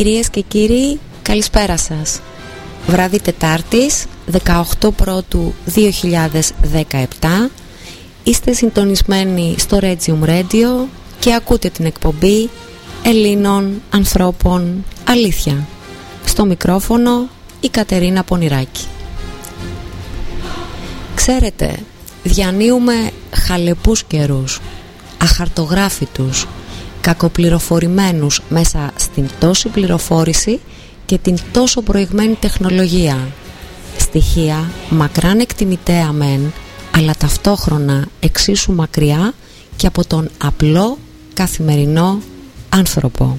Κυρίες και κύριοι, καλησπέρα σας. Βράδυ Τετάρτης, 18 Πρώτου 2017. Είστε συντονισμένοι στο Regium Radio και ακούτε την εκπομπή Ελλήνων ανθρώπων αλήθεια. Στο μικρόφωνο η Κατερίνα Πονηράκη. Ξέρετε, διανύουμε χαλεπούς καιρούς, αχαρτογράφητους, κακοπληροφορημένους μέσα στην τόση πληροφόρηση και την τόσο προηγμένη τεχνολογία. Στοιχεία μακράν εκτιμητέα μεν, αλλά ταυτόχρονα εξίσου μακριά και από τον απλό καθημερινό άνθρωπο.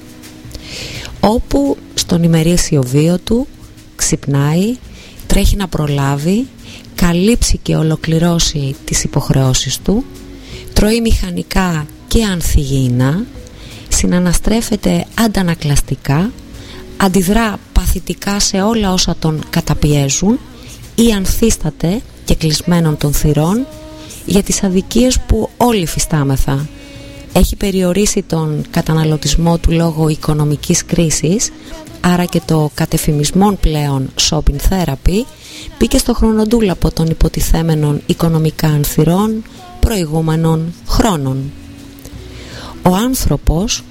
Όπου στον ημερήσιο βίο του ξυπνάει, τρέχει να προλάβει, καλύψει και ολοκληρώσει τις υποχρεώσεις του, τρώει μηχανικά και ανθυγιεινά, συναναστρέφεται αντανακλαστικά, αντιδρά παθητικά σε όλα όσα τον καταπιέζουν ή ανθίσταται και κλεισμένων των θυρών για τις αδικίες που όλοι φυστάμεθα. Έχει περιορίσει τον καταναλωτισμό του λόγω οικονομικής κρίσης άρα και το κατεφημισμόν πλέον shopping therapy μπήκε στο χρονοτούλαπο των υποτιθέμενων οικονομικά ανθυρών προηγούμενων χρόνων. Ο άνθρωπος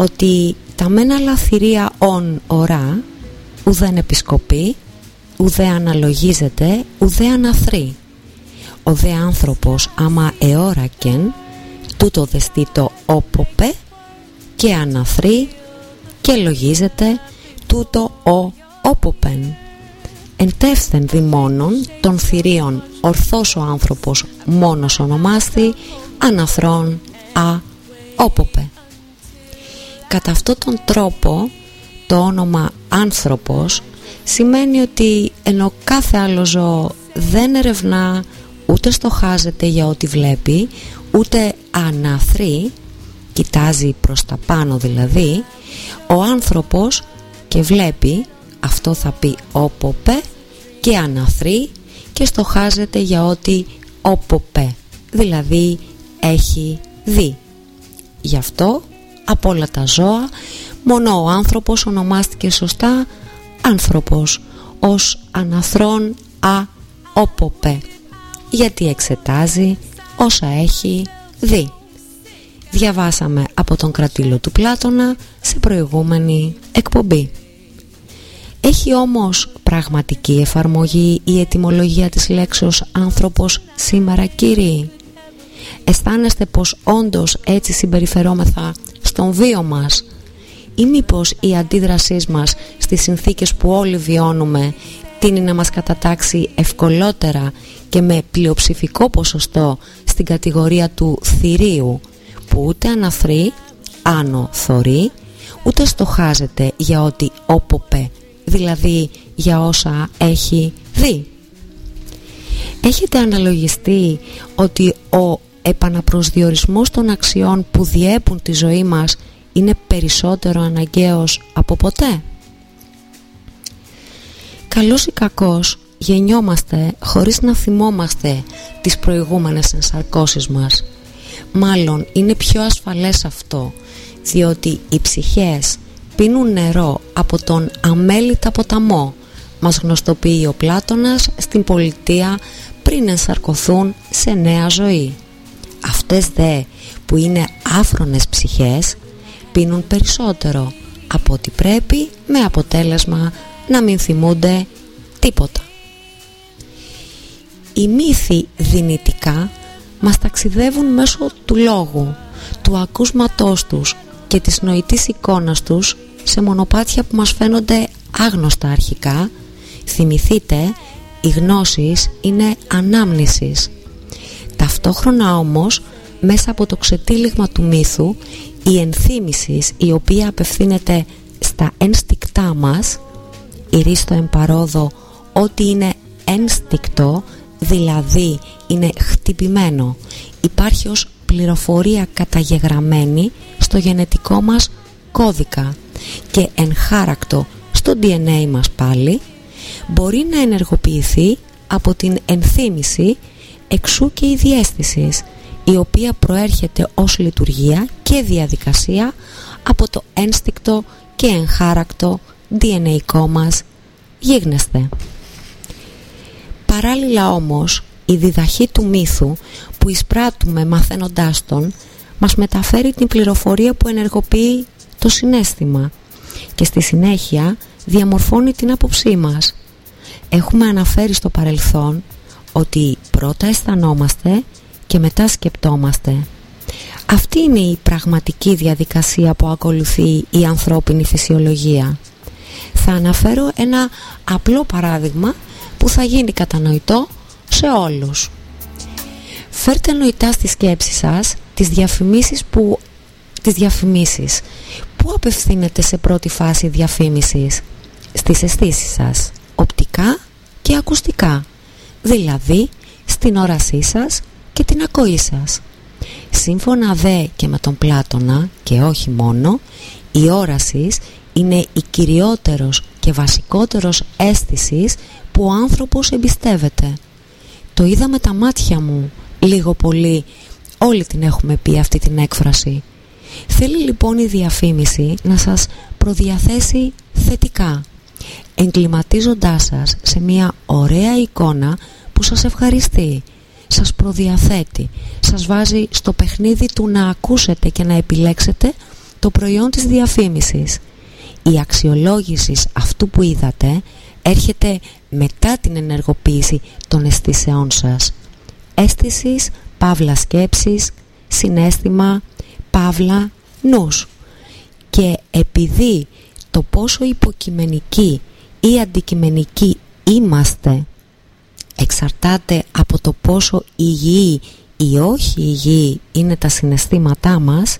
ότι τα μένα λαθυρία ον ορά ουδέν επισκοπεί ουδέ αναλογίζεται ουδέ αναθρεί. Ο δε άνθρωπος άμα εώρακεν τούτο δεστεί το όποπε και αναθρεί και λογίζεται τούτο ο όποπεν. Εντεύθεν μόνον των θηρίων ορθός ο άνθρωπος μόνος ονομάστη αναθρών α όποπε Κατά αυτόν τον τρόπο το όνομα άνθρωπος σημαίνει ότι ενώ κάθε άλλο ζώο δεν ερευνά ούτε στοχάζεται για ό,τι βλέπει ούτε αναθρεί κοιτάζει προς τα πάνω δηλαδή ο άνθρωπος και βλέπει αυτό θα πει όποπε και αναθρεί και στοχάζεται για ό,τι όποπε δηλαδή έχει δει. Γι' αυτό από όλα τα ζώα μόνο ο άνθρωπος ονομάστηκε σωστά άνθρωπος ως αναθρόν α όποπε γιατί εξετάζει όσα έχει δει. Διαβάσαμε από τον κρατήλο του Πλάτωνα σε προηγούμενη εκπομπή. Έχει όμως πραγματική εφαρμογή η ετυμολογία της λέξεως άνθρωπος σήμερα κύριοι. Αισθάνεστε πως όντως έτσι συμπεριφερόμεθα στον βίο μας; Ή μήπως η αντίδρασή μας στις συνθήκες που όλοι βιώνουμε τίνει να μας κατατάξει ευκολότερα και με πλειοψηφικό ποσοστό στην κατηγορία του θηρίου που ούτε αναθρεί, άνω θωρεί, ούτε στοχάζεται για ό,τι όποπε, δηλαδή για όσα έχει δει; Έχετε αναλογιστεί ότι ο επαναπροσδιορισμός των αξιών που διέπουν τη ζωή μας είναι περισσότερο αναγκαίος από ποτέ. Καλός ή κακός γεννιόμαστε χωρίς να θυμόμαστε τις προηγούμενες ενσαρκώσεις μας. Μάλλον είναι πιο ασφαλές αυτό διότι οι ψυχές πίνουν νερό από τον αμέλητα ποταμό μας γνωστοποιεί ο Πλάτωνας στην πολιτεία πριν ενσαρκωθούν σε νέα ζωή. Αυτές δε που είναι άφρονες ψυχές πίνουν περισσότερο από ό,τι πρέπει με αποτέλεσμα να μην θυμούνται τίποτα. Οι μύθοι δυνητικά μας ταξιδεύουν μέσω του λόγου, του ακούσματός τους και της νοητής εικόνας τους σε μονοπάτια που μας φαίνονται άγνωστα αρχικά. Θυμηθείτε, οι γνώσεις είναι ανάμνησης. Ταυτόχρονα όμως μέσα από το ξετύλιγμα του μύθου η ενθύμησης η οποία απευθύνεται στα ένστικτά μας ηρίστο εμπαρόδο ότι είναι ένστικτο δηλαδή είναι χτυπημένο υπάρχει ως πληροφορία καταγεγραμμένη στο γενετικό μας κώδικα και ενχάρακτο στο DNA μας πάλι μπορεί να ενεργοποιηθεί από την ενθύμηση εξού και η διέστησης η οποία προέρχεται ως λειτουργία και διαδικασία από το ένστικτο και εγχάρακτο DNA μας γίγνεσθε. Παράλληλα όμως η διδαχή του μύθου που εισπράττουμε μαθαίνοντάς τον μας μεταφέρει την πληροφορία που ενεργοποιεί το συνέστημα και στη συνέχεια διαμορφώνει την άποψή μας. Έχουμε αναφέρει στο παρελθόν ότι πρώτα αισθανόμαστε και μετά σκεπτόμαστε. Αυτή είναι η πραγματική διαδικασία που ακολουθεί η ανθρώπινη φυσιολογία. Θα αναφέρω ένα απλό παράδειγμα που θα γίνει κατανοητό σε όλους. Φέρτε νοητά στη σκέψη σας τις διαφημίσεις που τις διαφημίσεις. Πού απευθύνεται σε πρώτη φάση διαφήμισης; Στις αισθήσεις σας, οπτικά και ακουστικά. Δηλαδή, στην όρασή σας και την ακοή σας. Σύμφωνα δε και με τον Πλάτωνα και όχι μόνο, η όρασης είναι η κυριότερος και βασικότερος αίσθησης που ο άνθρωπος εμπιστεύεται. Το είδα με τα μάτια μου λίγο πολύ Όλοι την έχουμε πει αυτή την έκφραση. Θέλει λοιπόν η διαφήμιση να σας προδιαθέσει θετικά, εγκληματίζοντάς σας σε μια ωραία εικόνα που σας ευχαριστεί, σας προδιαθέτει, σας βάζει στο παιχνίδι του να ακούσετε και να επιλέξετε το προϊόν της διαφήμισης. Η αξιολόγηση αυτού που είδατε έρχεται μετά την ενεργοποίηση των αισθήσεών σας. Αίσθησης παύλα σκέψης, συνέστημα, παύλα νους. Και επειδή το πόσο υποκειμενικοί ή αντικειμενικοί είμαστε εξαρτάται από το πόσο υγιή ή όχι υγιή είναι τα συναισθήματά μας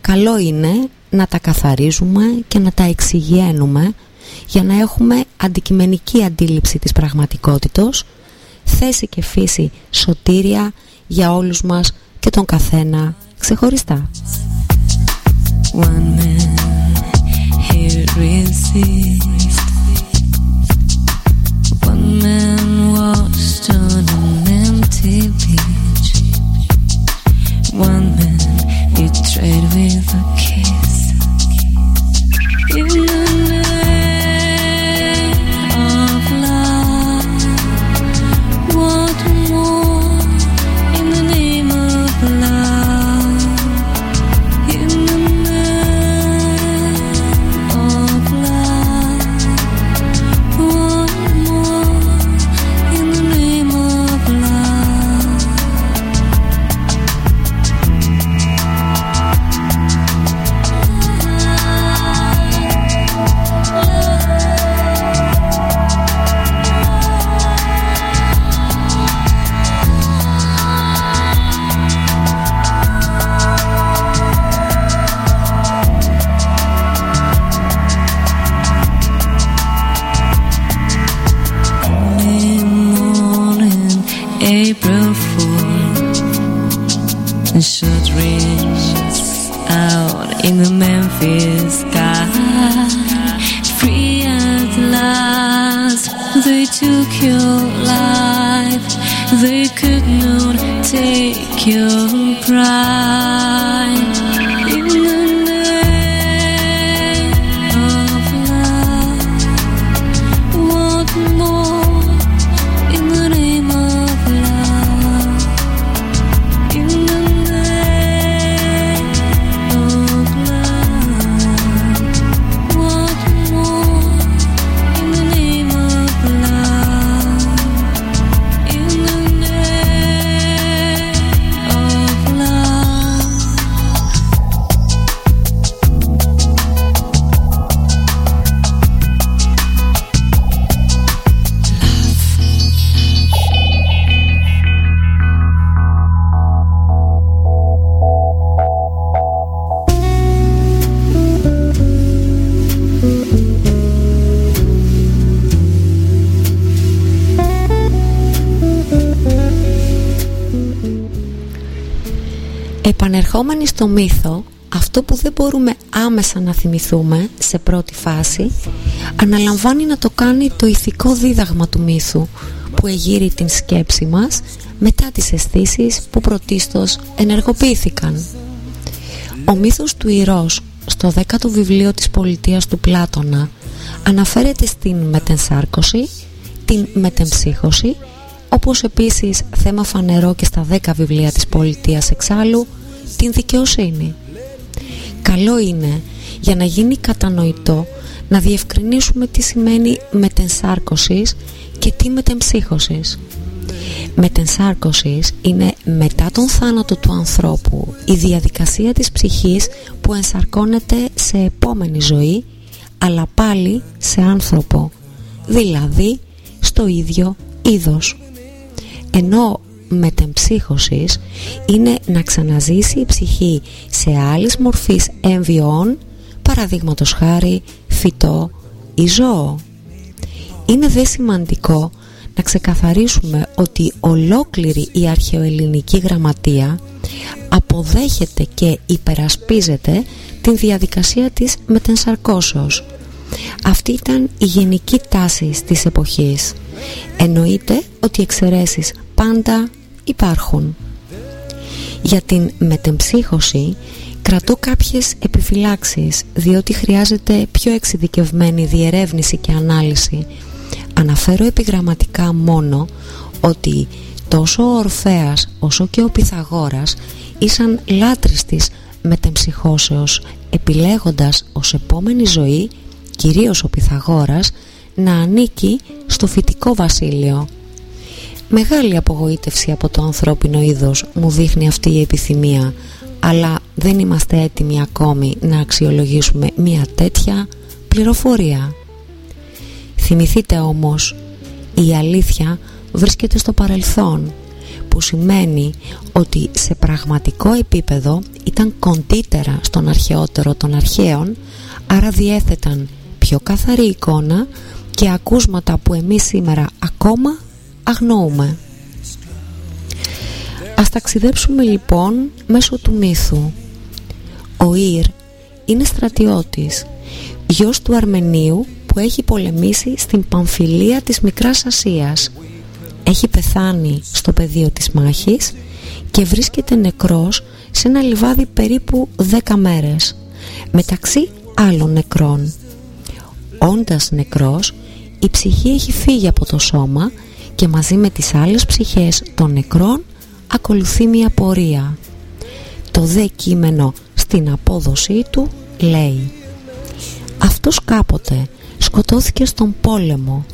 καλό είναι να τα καθαρίζουμε και να τα εξηγιαίνουμε για να έχουμε αντικειμενική αντίληψη της πραγματικότητος θέση και φύση σωτήρια για όλους μας και τον καθένα ξεχωριστά. One man here see. Επανερχόμενοι στο μύθο, αυτό που δεν μπορούμε άμεσα να θυμηθούμε σε πρώτη φάση, αναλαμβάνει να το κάνει το ηθικό δίδαγμα του μύθου, που εγείρει την σκέψη μας μετά τις αισθήσεις που πρωτίστως ενεργοποιήθηκαν. Ο μύθος του Ηρός στο δέκατο βιβλίο της πολιτείας του Πλάτωνα αναφέρεται στην μετενσάρκωση, την μετεμψύχωση όπως επίσης θέμα φανερό και στα δέκα βιβλία της πολιτείας εξάλλου την δικαιοσύνη. Καλό είναι για να γίνει κατανοητό να διευκρινίσουμε τι σημαίνει μετενσάρκωσης και τι μετεμψύχωσης. Μετενσάρκωσης είναι μετά τον θάνατο του ανθρώπου η διαδικασία της ψυχής που ενσαρκώνεται σε επόμενη ζωή αλλά πάλι σε άνθρωπο, δηλαδή στο ίδιο είδος. Ενώ μετεμψύχωσης είναι να ξαναζήσει η ψυχή σε άλλης μορφής έμβιων παραδείγματος χάρη φυτό ή ζώο. Είναι δε σημαντικό να ξεκαθαρίσουμε ότι ολόκληρη η αρχαιοελληνική γραμματεία αποδέχεται και υπερασπίζεται την διαδικασία της μετενσαρκώσεως. Αυτή ήταν η γενική τάση της εποχής. Εννοείται ότι εξαιρέσεις πάντα υπάρχουν. Για την μετεμψύχωση κρατώ κάποιες επιφυλάξεις διότι χρειάζεται πιο εξειδικευμένη διερεύνηση και ανάλυση. Αναφέρω επιγραμματικά μόνο ότι τόσο ο Ορφέας όσο και ο Πυθαγόρας ήσαν λάτρεις της μετεμψυχώσεως επιλέγοντας ως επόμενη ζωή κυρίως ο Πυθαγόρας να ανήκει στο φυτικό βασίλειο Μεγάλη απογοήτευση από το ανθρώπινο είδος μου δείχνει αυτή η επιθυμία αλλά δεν είμαστε έτοιμοι ακόμη να αξιολογήσουμε μια τέτοια πληροφορία. Θυμηθείτε όμως, η αλήθεια βρίσκεται στο παρελθόν που σημαίνει ότι σε πραγματικό επίπεδο ήταν κοντύτερα στον αρχαιότερο των αρχαίων άρα διέθεταν πιο καθαρή εικόνα και ακούσματα που εμείς σήμερα ακόμα αγνοούμε. Ας ταξιδέψουμε λοιπόν μέσω του μύθου. Ο Ήρ είναι στρατιώτης, γιος του Αρμενίου που έχει πολεμήσει στην Παμφιλία της Μικράς Ασίας. Έχει πεθάνει στο πεδίο της μάχης και βρίσκεται νεκρός σε ένα λιβάδι περίπου 10 μέρες, μεταξύ άλλων νεκρών. Όντας νεκρός, η ψυχή έχει φύγει από το σώμα και μαζί με τις άλλες ψυχές των νεκρών ακολουθεί μια πορεία. Το δε κείμενο στην απόδοσή του λέει «Αυτός κάποτε σκοτώθηκε στον πόλεμο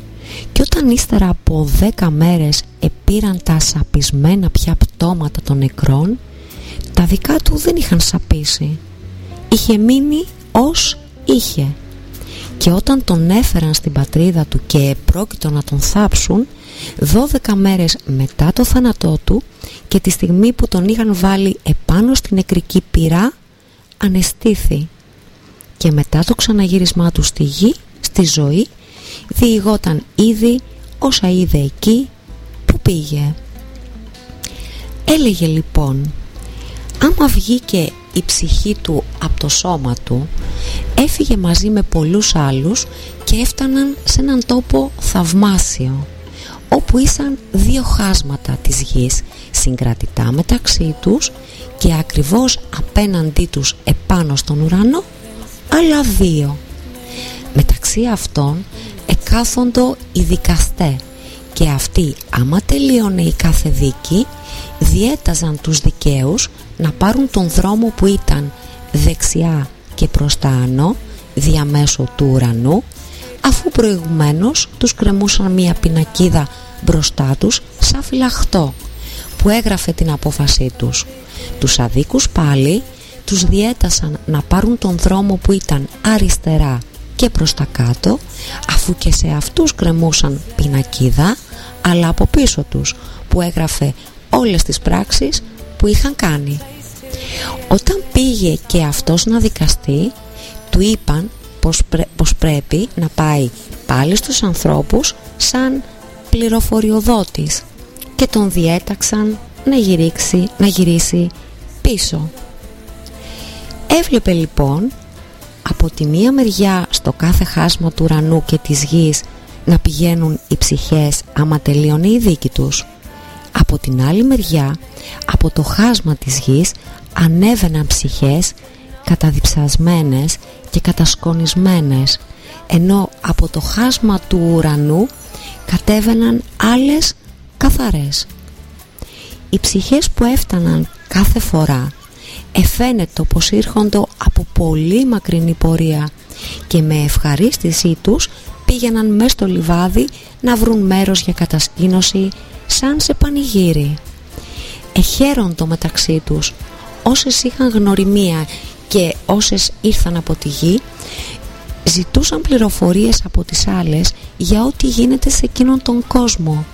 και όταν ύστερα από δέκα μέρες επήραν τα σαπισμένα πια πτώματα των νεκρών τα δικά του δεν είχαν σαπίσει είχε μείνει ως είχε και όταν τον έφεραν στην πατρίδα του και πρόκειτο να τον θάψουν 12 μέρες μετά το θάνατό του και τη στιγμή που τον είχαν βάλει επάνω στην νεκρική πυρά ανεστήθη. Και μετά το ξαναγύρισμά του στη γη, στη ζωή διηγόταν ήδη όσα είδε εκεί που πήγε. Έλεγε λοιπόν άμα βγήκε η ψυχή του από το σώμα του έφυγε μαζί με πολλούς άλλους και έφταναν σε έναν τόπο θαυμάσιο όπου ήσαν δύο χάσματα της γης συγκρατητά μεταξύ τους και ακριβώς απέναντί τους επάνω στον ουρανό άλλα δύο. Μεταξύ αυτών εκάθοντο οι δικαστέ και αυτοί άμα τελείωνε η κάθε δίκη διέταζαν τους δικαίους να πάρουν τον δρόμο που ήταν δεξιά και προς τα άνω διαμέσου του ουρανού αφού προηγουμένως τους κρεμούσαν μια πινακίδα μπροστά τους σαν φυλαχτό που έγραφε την απόφασή τους. Τους αδίκους πάλι τους διέτασαν να πάρουν τον δρόμο που ήταν αριστερά και προς τα κάτω αφού και σε αυτούς κρεμούσαν πινακίδα αλλά από πίσω τους που έγραφε όλες τις πράξεις που είχαν κάνει. Όταν πήγε και αυτός να δικαστεί του είπαν πως, πως πρέπει να πάει πάλι στους ανθρώπους σαν πληροφοριοδότης και τον διέταξαν να, γυρίξει, να γυρίσει πίσω. Έβλεπε λοιπόν από τη μία μεριά στο κάθε χάσμα του ουρανού και της γης να πηγαίνουν οι ψυχές άμα τελείωνε η δίκη τους. Από την άλλη μεριά, από το χάσμα της γης ανέβαιναν ψυχές καταδιψασμένες και κατασκονισμένες ενώ από το χάσμα του ουρανού κατέβαιναν άλλες καθαρές. Οι ψυχές που έφταναν κάθε φορά εφαίνεται πως ήρχονται από πολύ μακρινή πορεία και με ευχαρίστησή τους πήγαιναν μέσα στο λιβάδι να βρουν μέρος για κατασκήνωση σαν σε πανηγύρι. Εχαίροντο μεταξύ τους όσες είχαν γνωριμία και όσες ήρθαν από τη γη ζητούσαν πληροφορίες από τις άλλες για ό,τι γίνεται σε εκείνον τον κόσμο.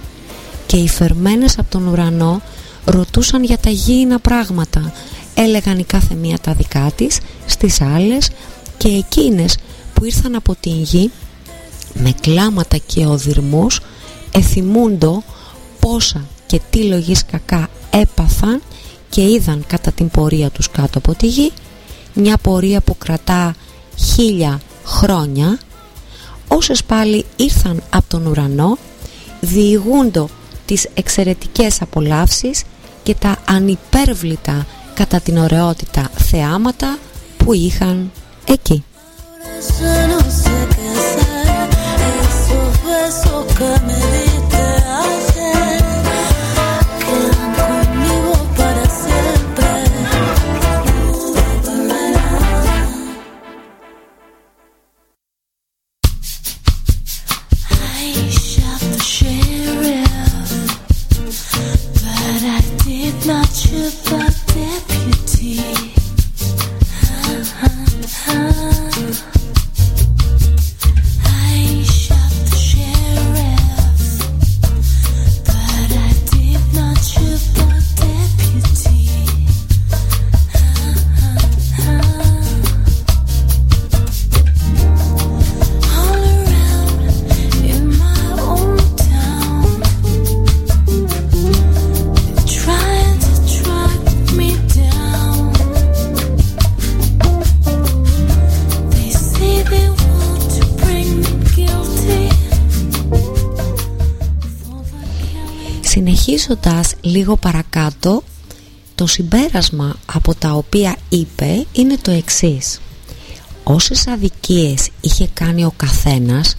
Και οι φερμένες από τον ουρανό ρωτούσαν για τα γήινα πράγματα. Έλεγαν η κάθε μία τα δικά της στις άλλες και εκείνες που ήρθαν από την γη με κλάματα και οδυρμούς εθιμούντο πόσα και τι λογής κακά έπαθαν και είδαν κατά την πορεία τους κάτω από τη γη μια πορεία που κρατά χίλια χρόνια όσες πάλι ήρθαν από τον ουρανό διηγούντο τις εξαιρετικές απολαύσεις και τα ανυπέρβλητα κατά την ωραιότητα θεάματα που είχαν εκεί. Συνεχίζοντας λίγο παρακάτω το συμπέρασμα από τα οποία είπε είναι το εξής. Όσες αδικίες είχε κάνει ο καθένας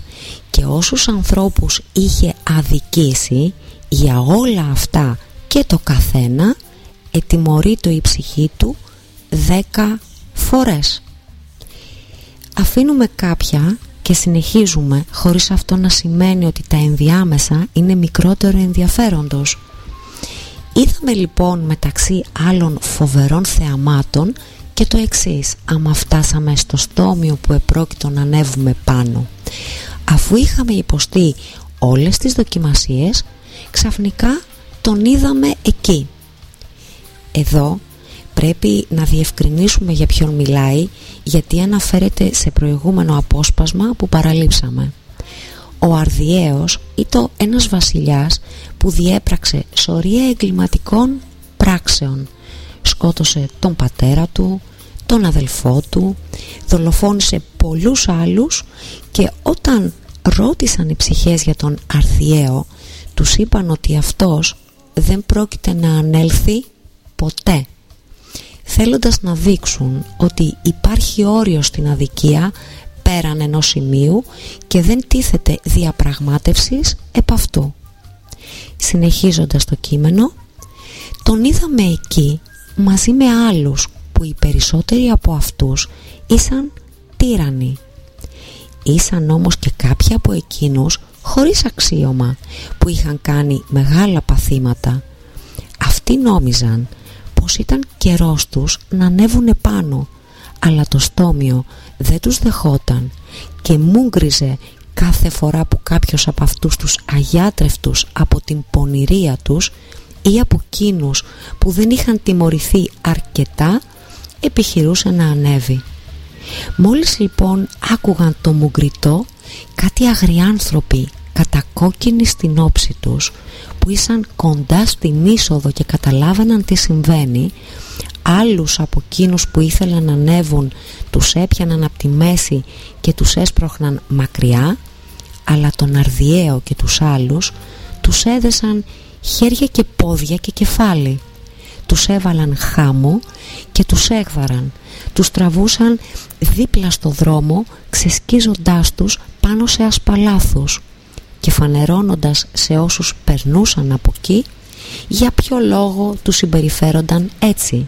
και όσους ανθρώπους είχε αδικήσει για όλα αυτά και το καθένα ετιμωρεί το η ψυχή του δέκα φορές. Αφήνουμε κάποια και συνεχίζουμε χωρίς αυτό να σημαίνει ότι τα ενδιάμεσα είναι μικρότερο ενδιαφέροντος. Είδαμε λοιπόν μεταξύ άλλων φοβερών θεαμάτων και το εξής άμα φτάσαμε στο στόμιο που επρόκειτο να ανέβουμε πάνω. Αφού είχαμε υποστεί όλες τις δοκιμασίες ξαφνικά τον είδαμε εκεί. Εδώ πρέπει να διευκρινίσουμε για ποιον μιλάει γιατί αναφέρεται σε προηγούμενο απόσπασμα που παραλείψαμε. Ο Αρδιαίος ήταν ένας βασιλιάς που διέπραξε σωρία εγκληματικών πράξεων. Σκότωσε τον πατέρα του, τον αδελφό του, δολοφόνησε πολλούς άλλους και όταν ρώτησαν οι ψυχές για τον Αρδιαίο τους είπαν ότι αυτός δεν πρόκειται να ανέλθει ποτέ θέλοντας να δείξουν ότι υπάρχει όριο στην αδικία πέραν ενός σημείου και δεν τίθεται διαπραγμάτευσης επ' αυτού. Συνεχίζοντας το κείμενο, τον είδαμε εκεί μαζί με άλλους που οι περισσότεροι από αυτούς ήσαν τύρανοι. Ήσαν όμως και κάποιοι από εκείνους χωρίς αξίωμα που είχαν κάνει μεγάλα παθήματα. Αυτοί νόμιζαν πως ήταν καιρός τους να ανέβουν πάνω αλλά το στόμιο δεν τους δεχόταν και μούγκριζε κάθε φορά που κάποιος από αυτούς τους αγιάτρευτους από την πονηρία τους ή από εκείνους που δεν είχαν τιμωρηθεί αρκετά επιχειρούσε να ανέβει. Μόλις λοιπόν άκουγαν το μουγκριτό κάτι αγριάνθρωποι κατακόκκινοι στην όψη τους που ήσαν κοντά στην είσοδο και καταλάβαιναν τι συμβαίνει άλλους από εκείνους που ήθελαν να ανέβουν τους έπιαναν από τη μέση και τους έσπροχναν μακριά αλλά τον Αρδιαίο και τους άλλους τους έδεσαν χέρια και πόδια και κεφάλι τους έβαλαν χάμο και τους έγδαραν. Τους τραβούσαν δίπλα στο δρόμο ξεσκίζοντάς τους πάνω σε ασπαλάθους και φανερώνοντας σε όσους περνούσαν από εκεί για ποιο λόγο τους συμπεριφέρονταν έτσι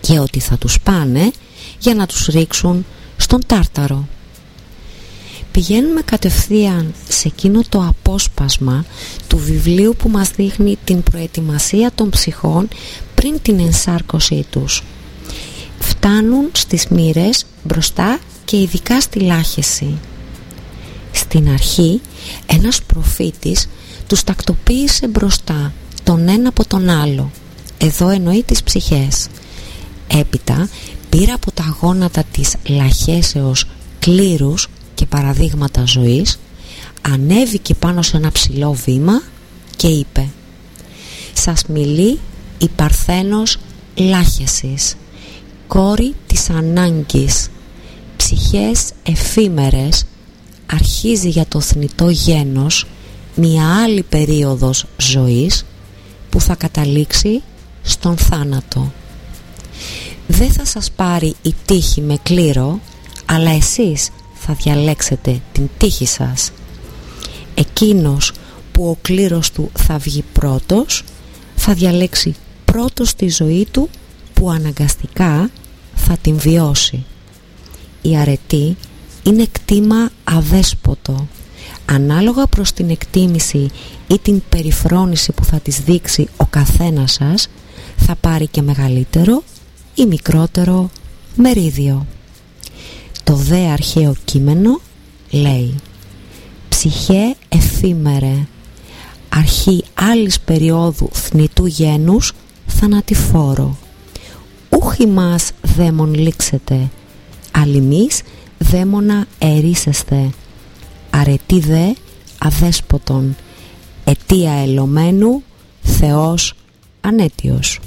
και ότι θα τους πάνε για να τους ρίξουν στον τάρταρο. Πηγαίνουμε κατευθείαν σε εκείνο το απόσπασμα του βιβλίου που μας δείχνει την προετοιμασία των ψυχών πριν την ενσάρκωσή τους. Φτάνουν στις μοίρες μπροστά και ειδικά στη λάχεση. Στην αρχή ένας προφήτης τους τακτοποίησε μπροστά τον ένα από τον άλλο. Εδώ εννοεί τις ψυχές. Έπειτα πήρα από τα γόνατα της λαχέσεως κλήρους και παραδείγματα ζωής ανέβηκε πάνω σε ένα ψηλό βήμα και είπε «Σας μιλεί η Παρθένος Λάχεσης, κόρη της ανάγκης, ψυχές εφήμερες, αρχίζει για το θνητό γένος μια άλλη περίοδος ζωής που θα καταλήξει στον θάνατο. Δεν θα σας πάρει η τύχη με κλήρο, αλλά εσείς θα διαλέξετε την τύχη σας. Εκείνος που ο κλήρος του θα βγει πρώτος, θα διαλέξει πρώτος τη ζωή του που αναγκαστικά θα την βιώσει. Η αρετή είναι κτήμα αδέσποτο. Ανάλογα προς την εκτίμηση ή την περιφρόνηση που θα της δείξει ο καθένας σας, θα πάρει και μεγαλύτερο ή μικρότερο μερίδιο. Το δε αρχαίο κείμενο λέει «Ψυχέ εφήμερε, αρχή άλλης περίοδου θνητού γένους θανατηφόρο. Ούχι μας δαίμον λήξετε, αλλημείς δαίμονα ερίσεστε, αρετή δε αδέσποτον, αιτία ελωμένου, Θεός ανέτιος».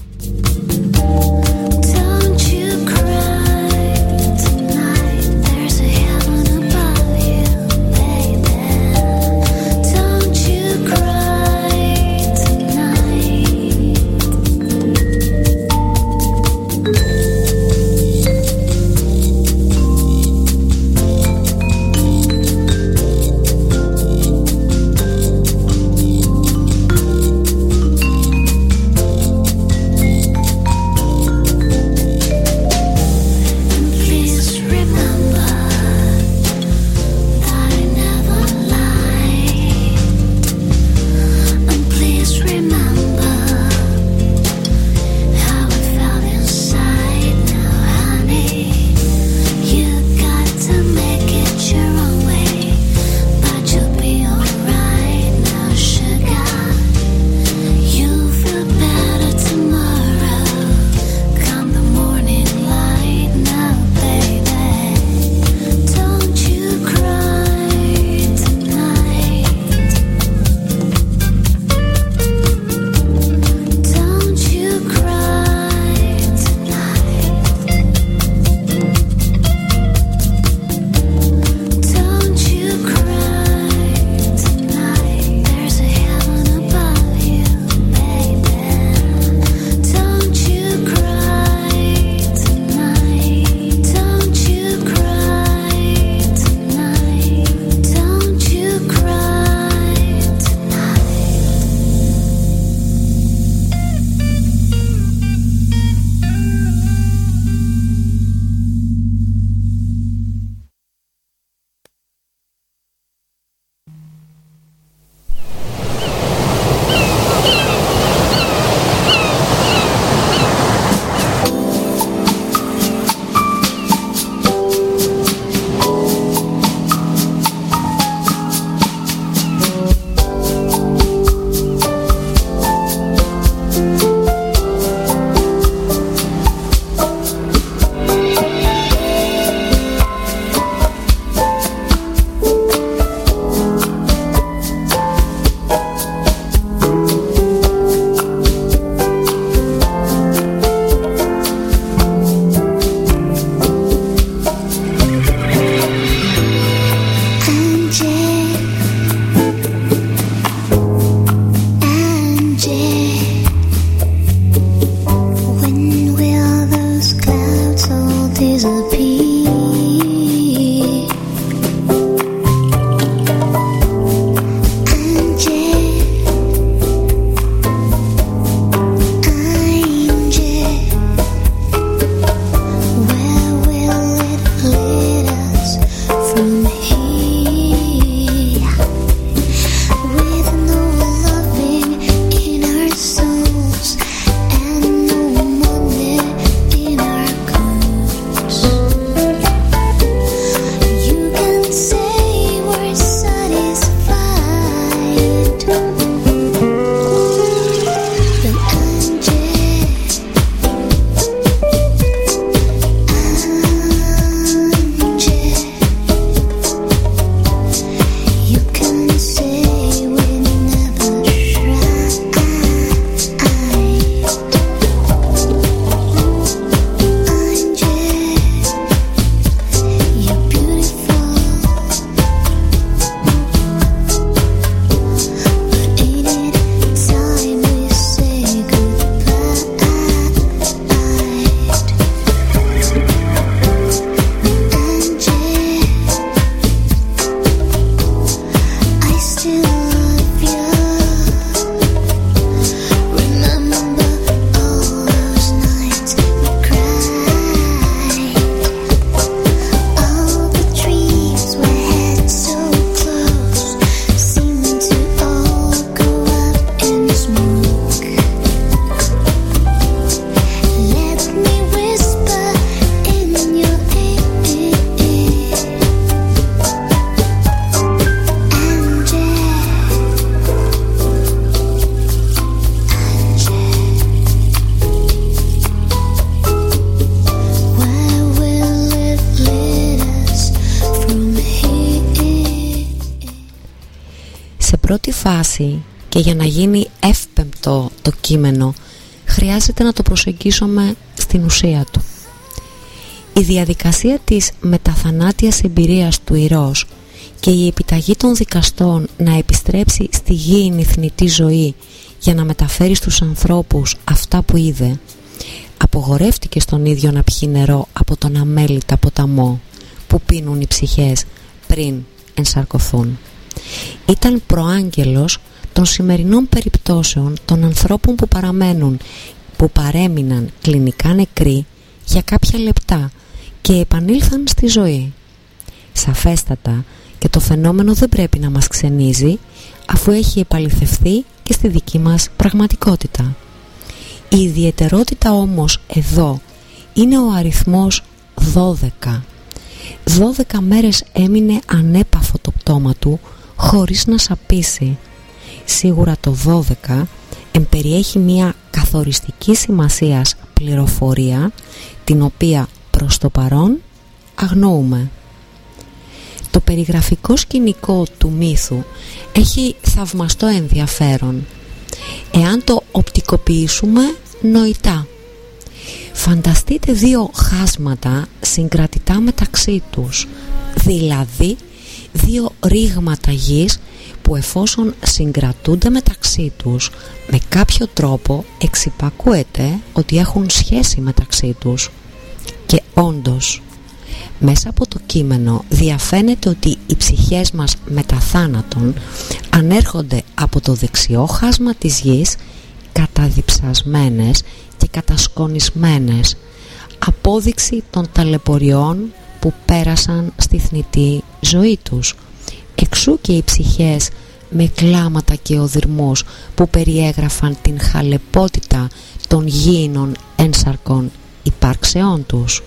Χρειάζεται να το προσεγγίσουμε στην ουσία του. Η διαδικασία της μεταθανάτιας εμπειρίας του ηρός και η επιταγή των δικαστών να επιστρέψει στη γήινη θνητή ζωή για να μεταφέρει στους ανθρώπους αυτά που είδε απογορεύτηκε στον ίδιο να πιει νερό από τον αμέλητα ποταμό που πίνουν οι ψυχές πριν ενσαρκωθούν. Ήταν προάγγελος των σημερινών περιπτώσεων των ανθρώπων που παραμένουν που παρέμειναν κλινικά νεκροί για κάποια λεπτά και επανήλθαν στη ζωή. Σαφέστατα και το φαινόμενο δεν πρέπει να μας ξενίζει αφού έχει επαληθευθεί και στη δική μας πραγματικότητα. Η ιδιαιτερότητα όμως εδώ είναι ο αριθμός 12. 12 μέρες έμεινε ανέπαφο το πτώμα του χωρίς να σαπίσει. Σίγουρα το 12 εμπεριέχει μια καθοριστική σημασίας πληροφορία την οποία προς το παρόν αγνοούμε. Το περιγραφικό σκηνικό του μύθου έχει θαυμαστό ενδιαφέρον εάν το οπτικοποιήσουμε νοητά. Φανταστείτε δύο χάσματα συγκρατητά μεταξύ τους, δηλαδή δύο ρήγματα γης που εφόσον συγκρατούνται μεταξύ τους με κάποιο τρόπο εξυπακούεται ότι έχουν σχέση μεταξύ τους. Και όντως, μέσα από το κείμενο διαφαίνεται ότι οι ψυχές μας μεταθάνατον ανέρχονται από το δεξιό χάσμα της γης καταδιψασμένες και κατασκονισμένες απόδειξη των ταλαιπωριών που πέρασαν στη θνητή ζωή τους εξού και οι ψυχές με κλάματα και οδυρμούς που περιέγραφαν την χαλεπότητα των γήινων ένσαρκων υπάρξεών τους.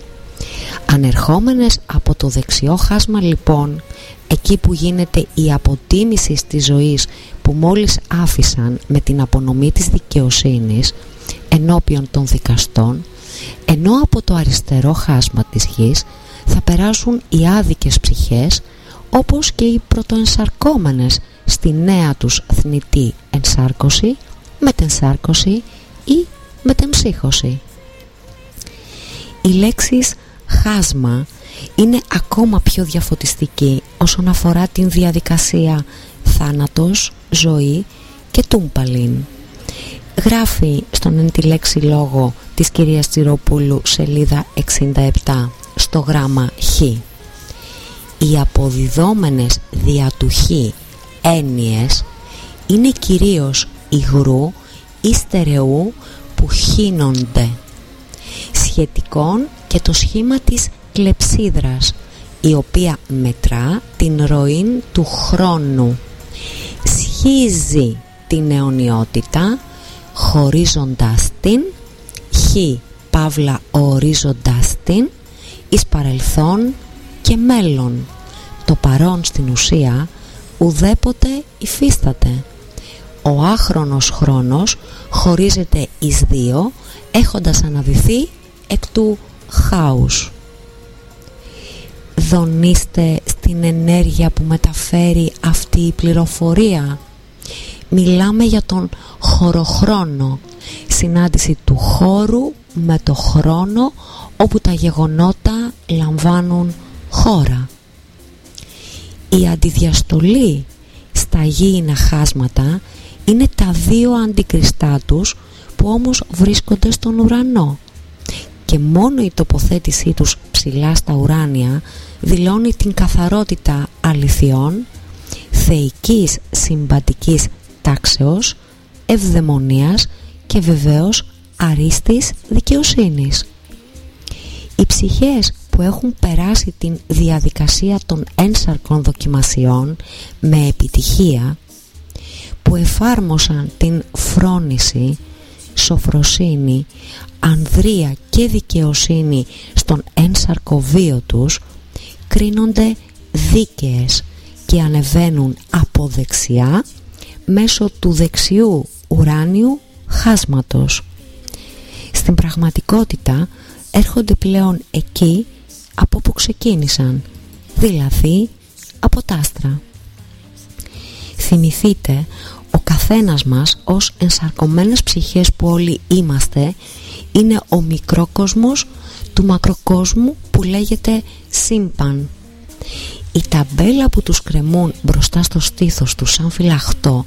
Ανερχόμενες από το δεξιό χάσμα λοιπόν εκεί που γίνεται η αποτίμηση της ζωής που μόλις άφησαν με την απονομή της δικαιοσύνης ενώπιον των δικαστών ενώ από το αριστερό χάσμα της γης θα περάσουν οι άδικες ψυχές όπως και οι πρωτοενσαρκόμενες στη νέα τους θνητή ενσάρκωση, μετενσάρκωση ή μετεμψύχωση. Οι λέξεις χάσμα είναι ακόμα πιο διαφωτιστική όσον αφορά την διαδικασία θάνατος, ζωή και τούμπαλιν. Γράφει στον εν τη λέξη λόγο της κυρίας Τσιροπούλου σελίδα 67 στο γράμμα Χ. Οι αποδιδόμενες διατουχή έννοιες είναι κυρίως υγρού ή στερεού που χύνονται σχετικών και το σχήμα της κλεψίδρας η οποία μετρά την ροή του χρόνου. Σχίζει την αιωνιότητα χωρίζοντας την χ παύλα ορίζοντας την εις παρελθόν και μέλλον. Το παρόν στην ουσία ουδέποτε υφίσταται. Ο άχρονος χρόνος χωρίζεται εις δύο έχοντας αναδυθεί εκ του χάους. Δονείστε στην ενέργεια που μεταφέρει αυτή η πληροφορία. Μιλάμε για τον χωροχρόνο συνάντηση του χώρου με το χρόνο όπου τα γεγονότα λαμβάνουν χώρα η αντιδιαστολή στα γήινα χάσματα είναι τα δύο αντικριστά τους που όμως βρίσκονται στον ουρανό και μόνο η τοποθέτησή τους ψηλά στα ουράνια δηλώνει την καθαρότητα αληθιών, θεϊκής συμπατικής τάξεως, ευδαιμονίας και βεβαίως αρίστης δικαιοσύνης. Οι ψυχές που έχουν περάσει την διαδικασία των ένσαρκων δοκιμασιών με επιτυχία που εφάρμοσαν την φρόνηση, σοφροσύνη, ανδρεία και δικαιοσύνη στον ένσαρκο βίο τους κρίνονται δίκαιες και ανεβαίνουν από δεξιά μέσω του δεξιού ουράνιου χάσματος. Στην πραγματικότητα έρχονται πλέον εκεί από που ξεκίνησαν, δηλαδή από τα άστρα. Θυμηθείτε, ο καθένας μας ως ενσαρκωμένες ψυχές που όλοι είμαστε είναι ο μικρόκοσμος του μακροκόσμου που λέγεται σύμπαν. Η ταμπέλα που τους κρεμούν μπροστά στο στήθος τους σαν φυλαχτό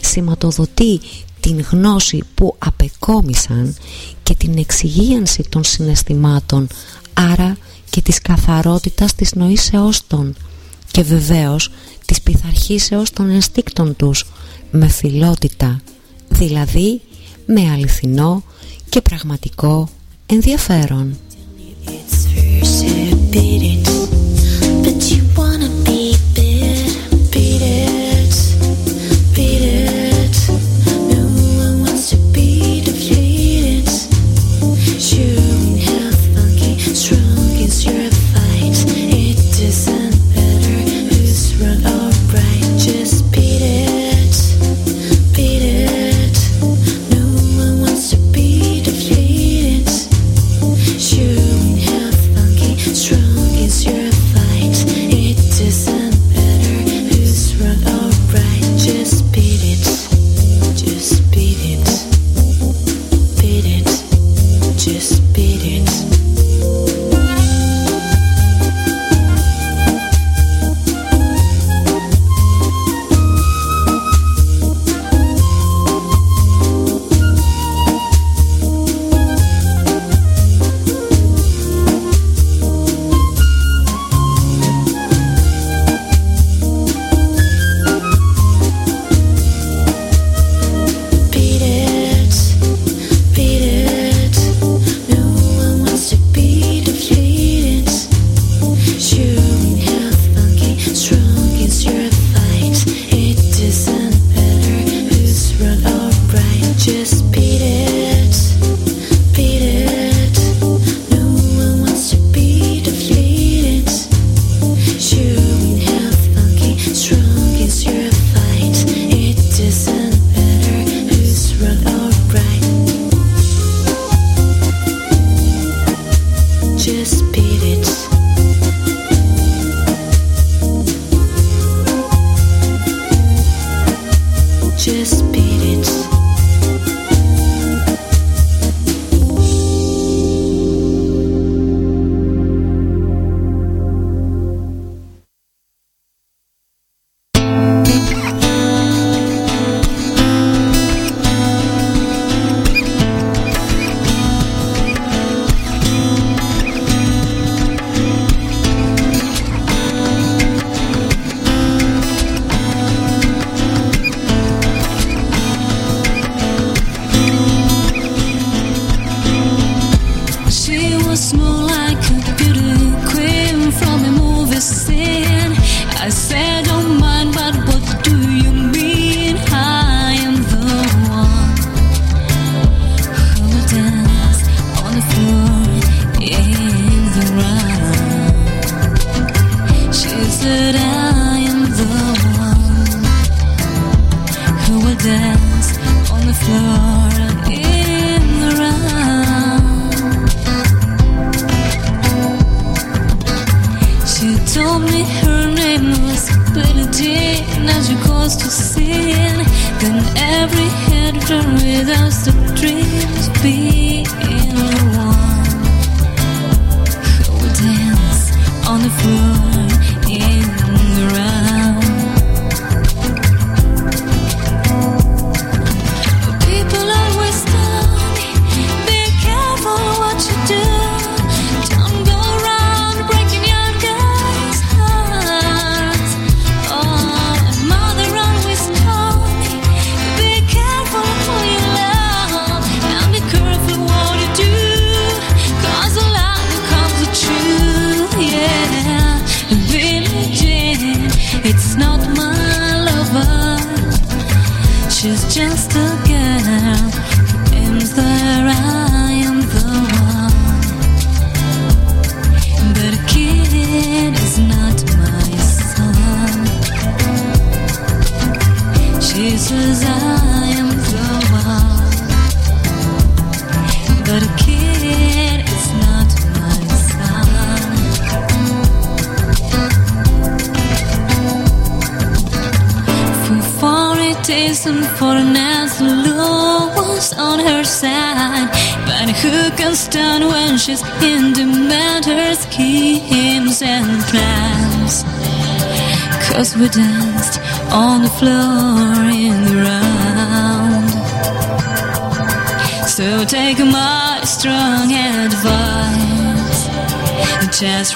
σηματοδοτεί την γνώση που απεκόμισαν και την εξυγίανση των συναισθημάτων άρα και της καθαρότητας της νοήσεώς των και βεβαίως της πειθαρχήσεως των ενστίκτων τους με φιλότητα, δηλαδή με αληθινό και πραγματικό ενδιαφέρον. told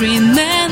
remember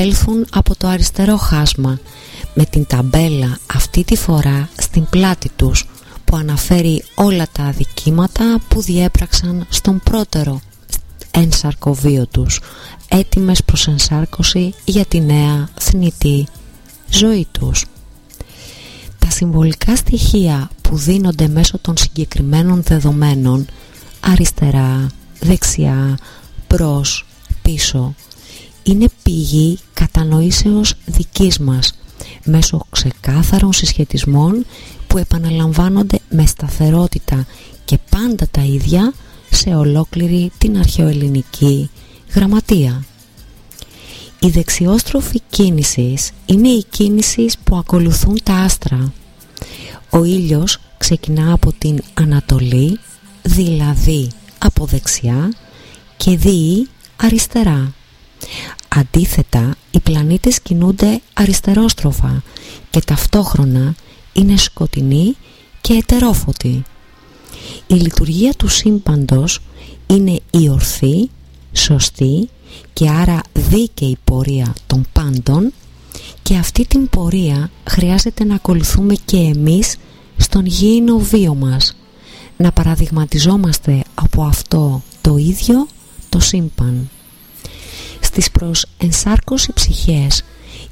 κατέλθουν από το αριστερό χάσμα με την ταμπέλα αυτή τη φορά στην πλάτη τους που αναφέρει όλα τα αδικήματα που διέπραξαν στον πρώτερο ενσαρκοβίο τους έτοιμες προς ενσάρκωση για τη νέα θνητή ζωή τους. Τα συμβολικά στοιχεία που δίνονται μέσω των συγκεκριμένων δεδομένων αριστερά, δεξιά, μπρος, πίσω είναι πηγή κατανοήσεως δικής μας μέσω ξεκάθαρων συσχετισμών που επαναλαμβάνονται με σταθερότητα και πάντα τα ίδια σε ολόκληρη την αρχαιοελληνική γραμματεία. Η δεξιόστροφη κίνησης είναι η κίνηση που ακολουθούν τα άστρα. Ο ήλιος ξεκινά από την Ανατολή, δηλαδή από δεξιά και δει αριστερά. Αντίθετα, οι πλανήτες κινούνται αριστερόστροφα και ταυτόχρονα είναι σκοτεινοί και ετερόφωτοι. Η λειτουργία του σύμπαντος είναι η ορθή, σωστή και άρα δίκαιη πορεία των πάντων και αυτή την πορεία χρειάζεται να ακολουθούμε και εμείς στον γήινο βίο μας να παραδειγματιζόμαστε από αυτό το ίδιο το σύμπαν. Στις προς ενσάρκωση ψυχές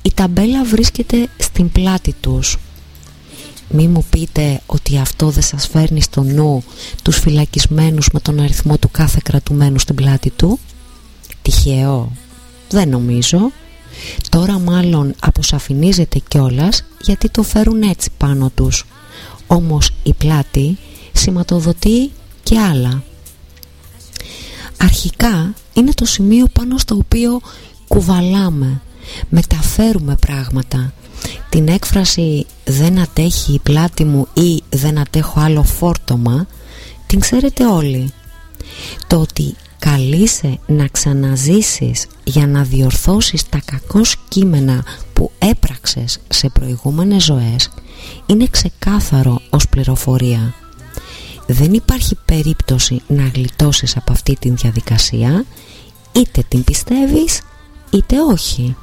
η ταμπέλα βρίσκεται στην πλάτη τους. Μη μου πείτε ότι αυτό δεν σας φέρνει στο νου τους φυλακισμένους με τον αριθμό του κάθε κρατουμένου στην πλάτη του; Τυχαίο. Δεν νομίζω. Τώρα μάλλον αποσαφηνίζεται κιόλας γιατί το φέρουν έτσι πάνω τους. Όμως η πλάτη σηματοδοτεί και άλλα. Αρχικά είναι το σημείο πάνω στο οποίο κουβαλάμε, μεταφέρουμε πράγματα. Την έκφραση «δεν αντέχει η πλάτη μου» ή «δεν αντέχω άλλο φόρτωμα» την ξέρετε όλοι. Το ότι καλείσαι να ξαναζήσεις για να διορθώσεις τα κακό κείμενα που έπραξες σε προηγούμενες ζωές είναι ξεκάθαρο ως πληροφορία δεν υπάρχει περίπτωση να γλιτώσεις από αυτή την διαδικασία είτε την πιστεύεις είτε όχι.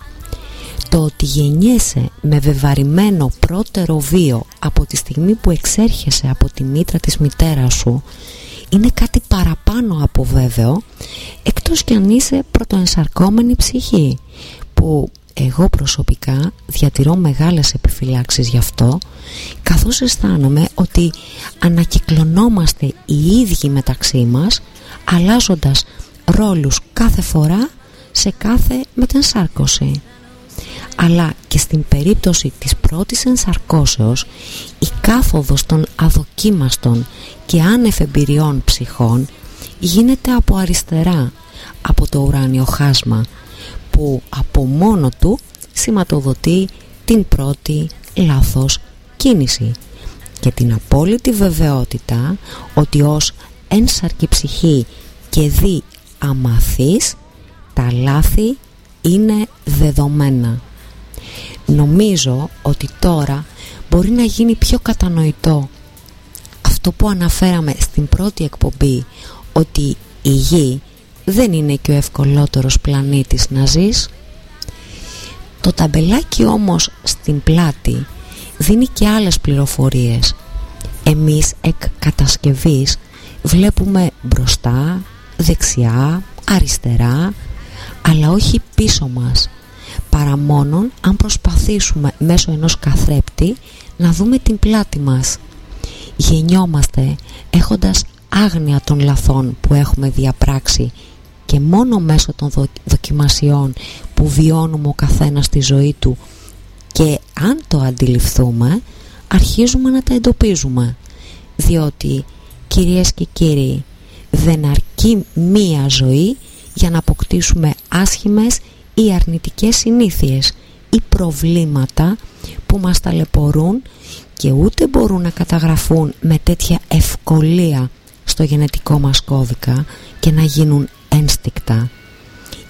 Το ότι γεννιέσαι με βεβαρημένο πρώτερο βίο από τη στιγμή που εξέρχεσαι από τη μήτρα της μητέρας σου είναι κάτι παραπάνω από βέβαιο εκτός κι αν είσαι πρωτοενσαρκόμενη ψυχή που εγώ προσωπικά διατηρώ μεγάλες επιφυλάξεις γι' αυτό καθώς αισθάνομαι ότι ανακυκλωνόμαστε οι ίδιοι μεταξύ μας αλλάζοντας ρόλους κάθε φορά σε κάθε μετενσάρκωση αλλά και στην περίπτωση της πρώτης ενσαρκώσεως η κάθοδος των αδοκίμαστων και άνευ εμπειριών ψυχών γίνεται από αριστερά από το ουράνιο χάσμα που από μόνο του σηματοδοτεί την πρώτη λάθος κίνηση. Και την απόλυτη βεβαιότητα ότι ως ένσαρκη ψυχή και δι αμαθής τα λάθη είναι δεδομένα. Νομίζω ότι τώρα μπορεί να γίνει πιο κατανοητό αυτό που αναφέραμε στην πρώτη εκπομπή ότι η γη δεν είναι και ο ευκολότερος πλανήτης να ζεις. Το ταμπελάκι όμως στην πλάτη δίνει και άλλες πληροφορίες. Εμείς εκ κατασκευής βλέπουμε μπροστά, δεξιά, αριστερά αλλά όχι πίσω μας παρά μόνον αν προσπαθήσουμε μέσω ενός καθρέπτη να δούμε την πλάτη μας. Γεννιόμαστε έχοντας άγνοια των λαθών που έχουμε διαπράξει και μόνο μέσω των δοκιμασιών που βιώνουμε ο καθένας στη ζωή του και αν το αντιληφθούμε αρχίζουμε να τα εντοπίζουμε. Διότι κυρίες και κύριοι δεν αρκεί μία ζωή για να αποκτήσουμε άσχημες ή αρνητικές συνήθειες ή προβλήματα που μας ταλαιπωρούν και ούτε μπορούν να καταγραφούν με τέτοια ευκολία στο γενετικό μας κώδικα και να γίνουν ένστικτα.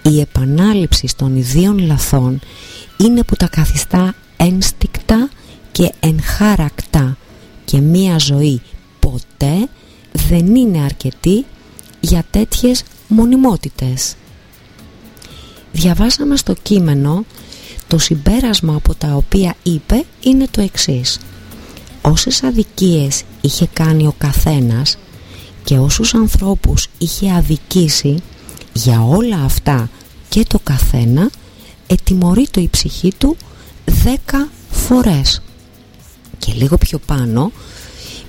Η επανάληψη των ιδίων λαθών είναι που τα καθιστά ένστικτα και ενχάρακτα και μία ζωή ποτέ δεν είναι αρκετή για τέτοιες μονιμότητες. Διαβάσαμε στο κείμενο το συμπέρασμα από τα οποία είπε είναι το εξής όσες αδικίες είχε κάνει ο καθένας και όσους ανθρώπους είχε αδικήσει για όλα αυτά και το καθένα ετιμωρεί το η ψυχή του δέκα φορές. Και λίγο πιο πάνω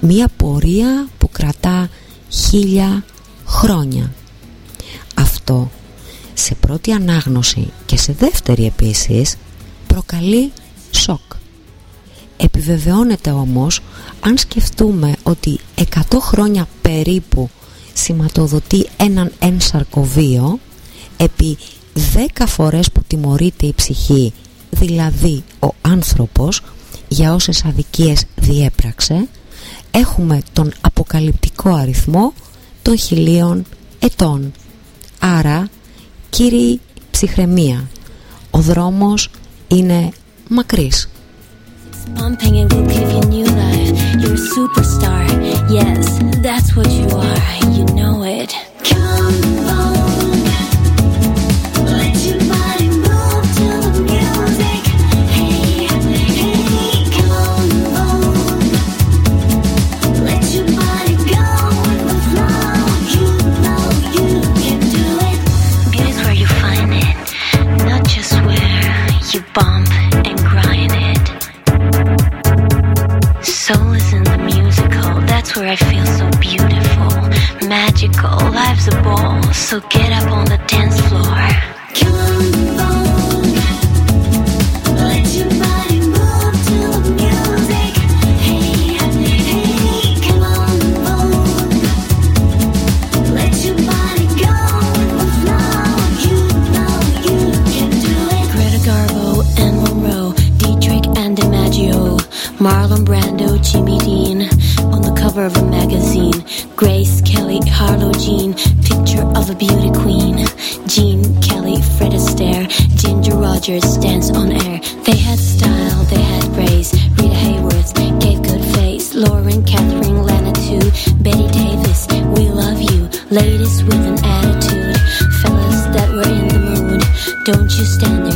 μία πορεία που κρατά χίλια χρόνια. Αυτό σε πρώτη ανάγνωση και σε δεύτερη επίσης προκαλεί σοκ. Επιβεβαιώνεται όμως αν σκεφτούμε ότι 100 χρόνια περίπου σηματοδοτεί έναν ένσαρκο βίο επί 10 φορές που τιμωρείται η ψυχή. Δηλαδή ο άνθρωπος για όσες αδικίες διέπραξε έχουμε τον αποκαλυπτικό αριθμό των χιλίων ετών. Άρα κύριοι ψυχραιμία ο δρόμος είναι μακρύς pumping and will give you new life. You're a superstar, yes, that's what you are. You know it. Come on. Where I feel so beautiful, magical. Life's a ball, so get up on the dance floor. Come on, let your body move to the music. Hey, hey, come on, let your body go with the flow. You know you can do it. Greta Garbo and Monroe, Dietrich and DiMaggio, Marlon Brando, Jimmy Dean cover of a magazine. Grace Kelly, Harlow Jean, picture of a beauty queen. Jean Kelly, Fred Astaire, Ginger Rogers dance on air. They had style, they had grace. Rita Hayworth gave good face. Lauren, Catherine, Lana too. Betty Davis, we love you. Ladies with an attitude. Fellas that were in the mood. Don't you stand there,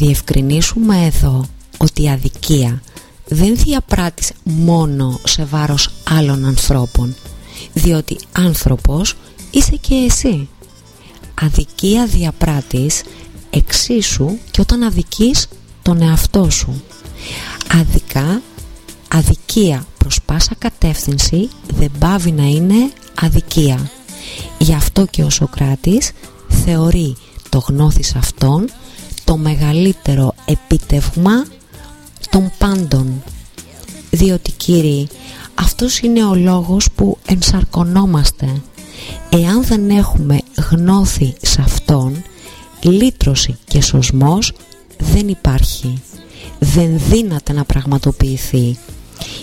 διευκρινίσουμε εδώ ότι η αδικία δεν διαπράττεις μόνο σε βάρος άλλων ανθρώπων διότι άνθρωπος είσαι και εσύ. Αδικία διαπράττεις εξίσου και όταν αδικείς τον εαυτό σου. Αδικά αδικία προς πάσα κατεύθυνση δεν πάβει να είναι αδικία. Γι' αυτό και ο Σοκράτης θεωρεί το γνώθις αυτόν το μεγαλύτερο επίτευγμα των πάντων. Διότι κύριοι αυτός είναι ο λόγος που ενσαρκωνόμαστε. Εάν δεν έχουμε γνώθει σε αυτόν λύτρωση και σωσμός δεν υπάρχει. Δεν δύναται να πραγματοποιηθεί.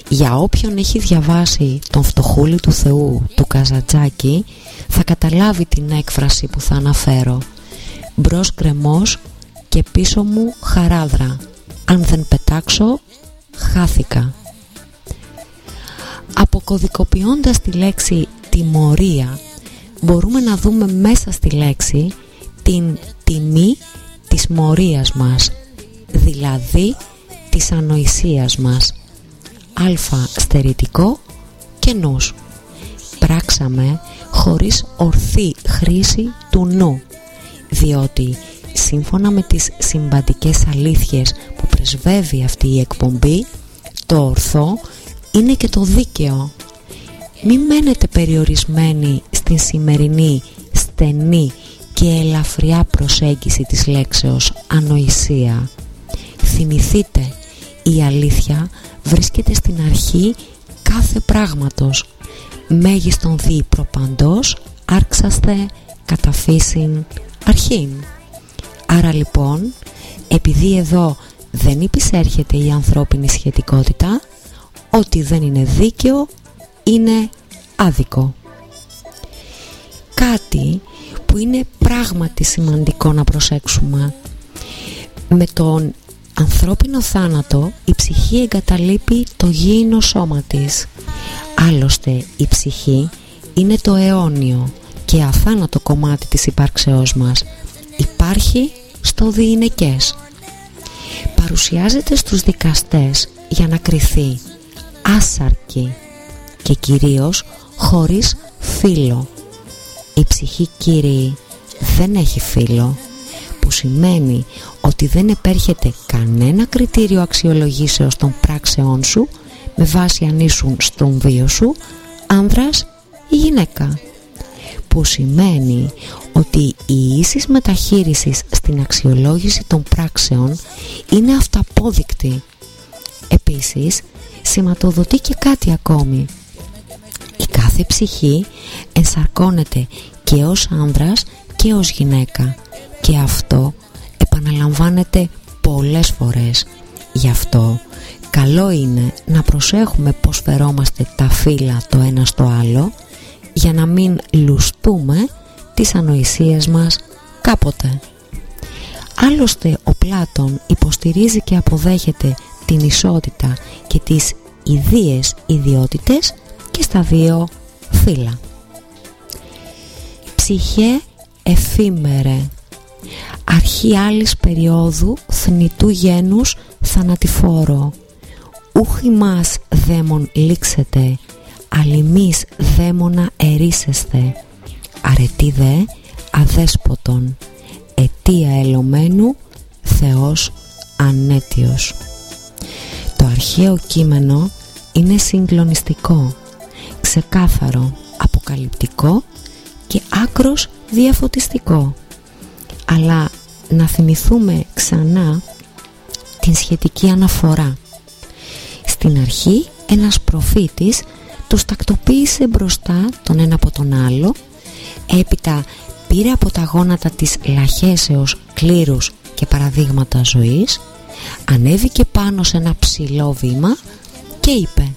Για όποιον έχει διαβάσει τον φτωχούλη του Θεού του Καζατζάκη θα καταλάβει την έκφραση που θα αναφέρω. Μπρος κρεμός και πίσω μου χαράδρα. Αν δεν πετάξω χάθηκα. Αποκωδικοποιώντας τη λέξη τιμωρία μπορούμε να δούμε μέσα στη λέξη την τιμή της μορίας μας δηλαδή της ανοησίας μας. Α στερητικό και νους πράξαμε χωρίς ορθή χρήση του νου διότι σύμφωνα με τις συμπαντικές αλήθειες που πρεσβεύει αυτή η εκπομπή το ορθό είναι και το δίκαιο. Μην μένετε περιορισμένοι στην σημερινή στενή και ελαφριά προσέγγιση της λέξεως ανοησία θυμηθείτε η αλήθεια βρίσκεται στην αρχή κάθε πράγματος. Μέγιστον δι προπαντός άρξαστε κατά φύσιν αρχήν άρα λοιπόν επειδή εδώ δεν υπησέρχεται η ανθρώπινη σχετικότητα ότι δεν είναι δίκαιο είναι άδικο. Κάτι που είναι πράγματι σημαντικό να προσέξουμε. Με τον ανθρώπινο θάνατο η ψυχή εγκαταλείπει το γήινο σώμα της. Άλλωστε η ψυχή είναι το αιώνιο και αθάνατο κομμάτι της υπάρξεώς μας υπάρχει στο διηνεκές παρουσιάζεται στους δικαστές για να κριθεί άσαρκη και κυρίως χωρίς φίλο η ψυχή κύριοι δεν έχει φίλο που σημαίνει ότι δεν επέρχεται κανένα κριτήριο αξιολογήσεως των πράξεών σου με βάση αν ήσουν στον βίο σου άνδρας ή γυναίκα που σημαίνει ότι η ίσης μεταχείρισης στην αξιολόγηση των πράξεων είναι αυταπόδεικτη. Επίσης σηματοδοτεί και κάτι ακόμη. Η κάθε ψυχή ενσαρκώνεται και ως άνδρας και ως γυναίκα και αυτό επαναλαμβάνεται πολλές φορές. Γι' αυτό καλό είναι να προσέχουμε πως φερόμαστε τα φύλλα το ένα στο άλλο για να μην λουστούμε τις ανοησίες μας κάποτε. Άλλωστε ο Πλάτων υποστηρίζει και αποδέχεται την ισότητα και τις ιδίες ιδιότητες και στα δύο φύλλα. Ψυχέ εφήμερε. Αρχή άλλης περίοδου θνητού γένους θανατηφόρο. Ούχι μας δαίμον λήξετε Αλλημείς δαίμονα ερίσεστε Αρετή δε αδέσποτον. Αιτία ελωμένου Θεός ανέτιος Το αρχαίο κείμενο είναι συγκλονιστικό Ξεκάθαρο, αποκαλυπτικό και άκρος διαφωτιστικό. Αλλά να θυμηθούμε ξανά την σχετική αναφορά. Στην αρχή ένας προφήτης τους τακτοποίησε μπροστά τον ένα από τον άλλο. Έπειτα πήρε από τα γόνατα της λαχέσεως κλήρους και παραδείγματα ζωής. Ανέβηκε πάνω σε ένα ψηλό βήμα και είπε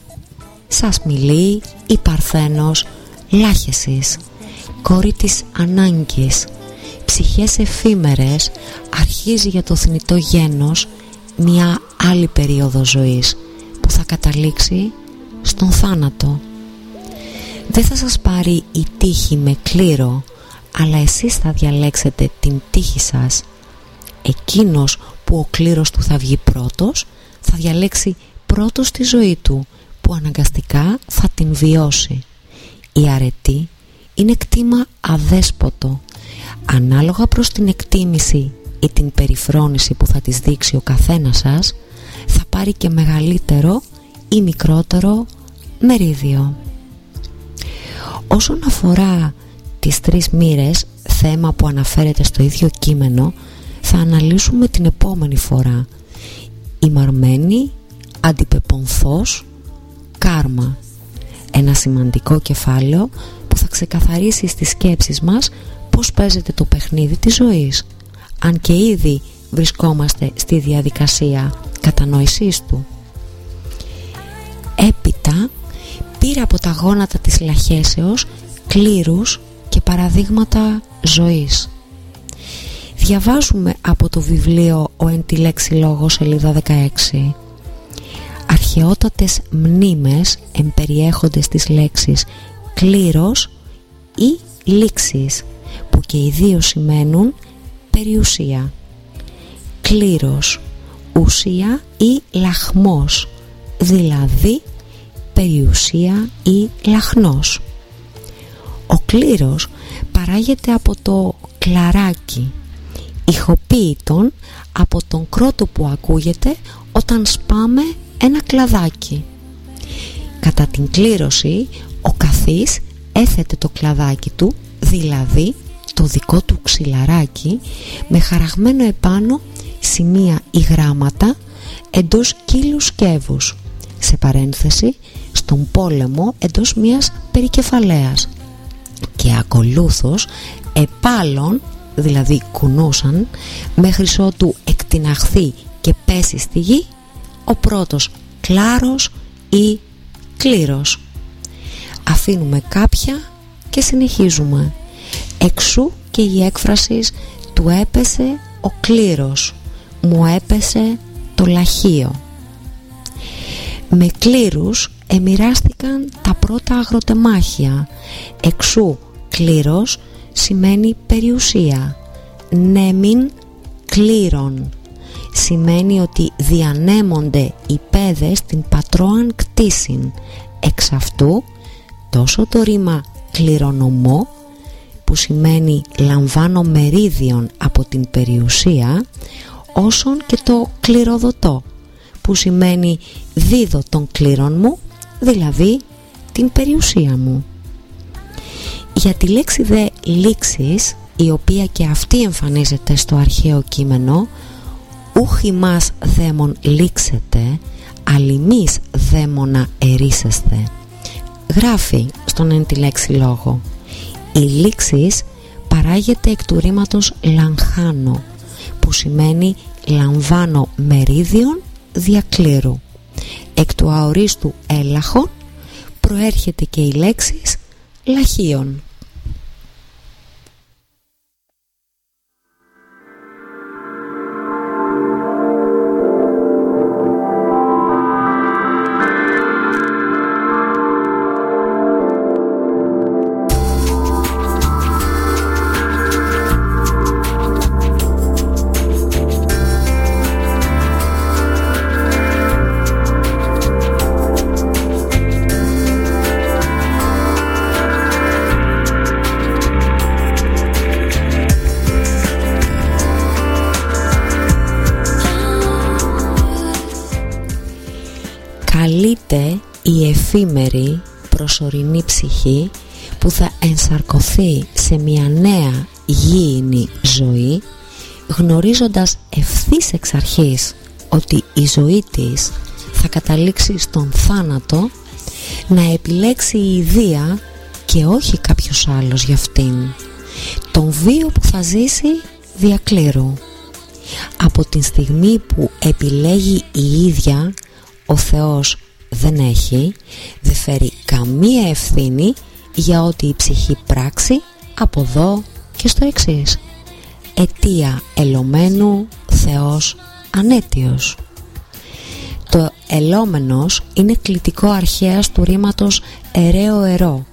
«Σας μιλεί η Παρθένος Λάχεσης, κόρη της Ανάγκης, ψυχές εφήμερες αρχίζει για το θνητό γένος μια άλλη περίοδο ζωής που θα καταλήξει στον θάνατο. Δεν θα σας πάρει η τύχη με κλήρο αλλά εσείς θα διαλέξετε την τύχη σας. Εκείνος που ο κλήρος του θα βγει πρώτος θα διαλέξει πρώτος τη ζωή του που αναγκαστικά θα την βιώσει. Η αρετή είναι κτήμα αδέσποτο. Ανάλογα προς την εκτίμηση ή την περιφρόνηση που θα της δείξει ο καθένας σας θα πάρει και μεγαλύτερο ή μικρότερο μερίδιο. Όσον αφορά τις τρεις μοίρες, θέμα που αναφέρεται στο ίδιο κείμενο, θα αναλύσουμε την επόμενη φορά. Η μαρμένη, αντιπεπονθός, κάρμα. Ένα σημαντικό κεφάλαιο που θα ξεκαθαρίσει στις σκέψεις μας πώς παίζεται το παιχνίδι της ζωής. Αν και ήδη βρισκόμαστε στη διαδικασία κατανόησής του. Έπειτα πήρε από τα γόνατα της λαχέσεως κλήρους και παραδείγματα ζωής. Διαβάζουμε από το βιβλίο «Ο εν τη λέξη λόγος» σελίδα 16 αρχαιότατες μνήμες εμπεριέχονται στις λέξεις κλήρος ή λήξης που και οι δύο σημαίνουν περιουσία κλήρος ουσία ή λαχμός δηλαδή περιουσία ή λαχνός. Ο κλήρος παράγεται από το κλαράκι ηχοποίητον από τον κρότο που ακούγεται όταν σπάμε ένα κλαδάκι. Κατά την κλήρωση ο καθής έθετε το κλαδάκι του δηλαδή το δικό του ξυλαράκι με χαραγμένο επάνω σημεία ή γράμματα εντός κύλου σκεύους. Σε παρένθεση στον πόλεμο εντός μιας περικεφαλαίας. Και ακολούθως επάλων δηλαδή κουνούσαν μέχρι ότου εκτιναχθεί και πέσει στη γη ο πρώτος κλάρος ή κλήρος. Αφήνουμε κάποια και συνεχίζουμε. Εξού και η έκφρασης του έπεσε ο κλήρος μου έπεσε το λαχείο με κλήρους εμοιράστηκαν τα πρώτα αγροτεμάχια. Εξού κλήρος σημαίνει περιουσία. Νέμιν κλήρων σημαίνει ότι διανέμονται οι πέδες στην πατρώαν κτήσιν. Εξ αυτού τόσο το ρήμα κληρονομώ που σημαίνει λαμβάνω μερίδιον από την περιουσία όσον και το κληροδοτώ που σημαίνει δίδω τον κλήρων μου δηλαδή την περιουσία μου για τη λέξη δε λήξης η οποία και αυτή εμφανίζεται στο αρχαίο κείμενο ούχι μας δαίμον λήξετε αλλημείς δαίμονα ερίσεστε γράφει στον εν τη λέξη λόγο η λήξης παράγεται εκ του ρήματος λαγχάνω που σημαίνει λαμβάνω μερίδιον διακλήρου. Εκ του αορίστου έλαχων προέρχεται και η λέξη λαχίων εφήμερη προσωρινή ψυχή που θα ενσαρκωθεί σε μια νέα γήινη ζωή γνωρίζοντας ευθύς εξ αρχής ότι η ζωή της θα καταλήξει στον θάνατο να επιλέξει η ιδία και όχι κάποιος άλλος για αυτήν. Τον βίο που θα ζήσει διακλήρου. Από την στιγμή που επιλέγει η ίδια ο Θεός δεν έχει, δεν φέρει καμία ευθύνη για ό,τι η ψυχή πράξει από εδώ και στο εξής. Αιτία ελωμένου Θεός ανέτιος. Το ελόμενος είναι κλητικό αρχαίας του ρήματος εραίο ερώ.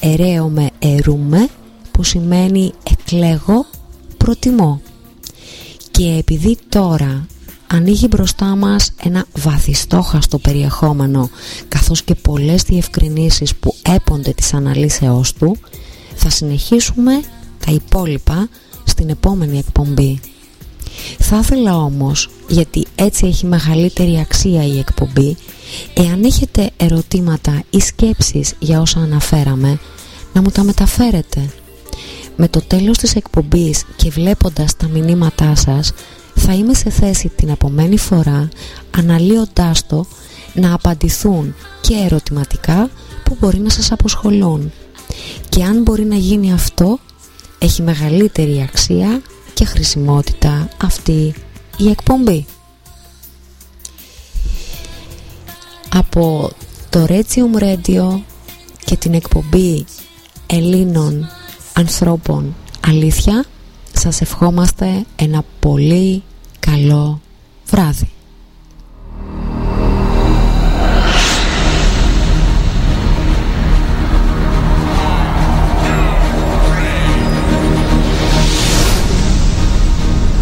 Εραίο με ερούμε που σημαίνει εκλέγω προτιμώ. Και επειδή τώρα ανοίγει μπροστά μας ένα βαθιστόχαστο περιεχόμενο καθώς και πολλές διευκρινήσεις που έπονται της αναλύσεώς του θα συνεχίσουμε τα υπόλοιπα στην επόμενη εκπομπή. Θα ήθελα όμως, γιατί έτσι έχει μεγαλύτερη αξία η εκπομπή, εάν έχετε ερωτήματα ή σκέψεις για όσα αναφέραμε, να μου τα μεταφέρετε. Με το τέλος της εκπομπής και βλέποντας τα μηνύματά σας, θα είμαι σε θέση την επομένη φορά, αναλύοντάς το, να απαντηθούν και ερωτηματικά που μπορεί να σας αποσχολούν. Και αν μπορεί να γίνει αυτό, έχει μεγαλύτερη αξία και χρησιμότητα αυτή η εκπομπή. Από το Regium Radio και την εκπομπή Ελλήνων ανθρώπων αλήθεια σας ευχόμαστε ένα πολύ καλό βράδυ.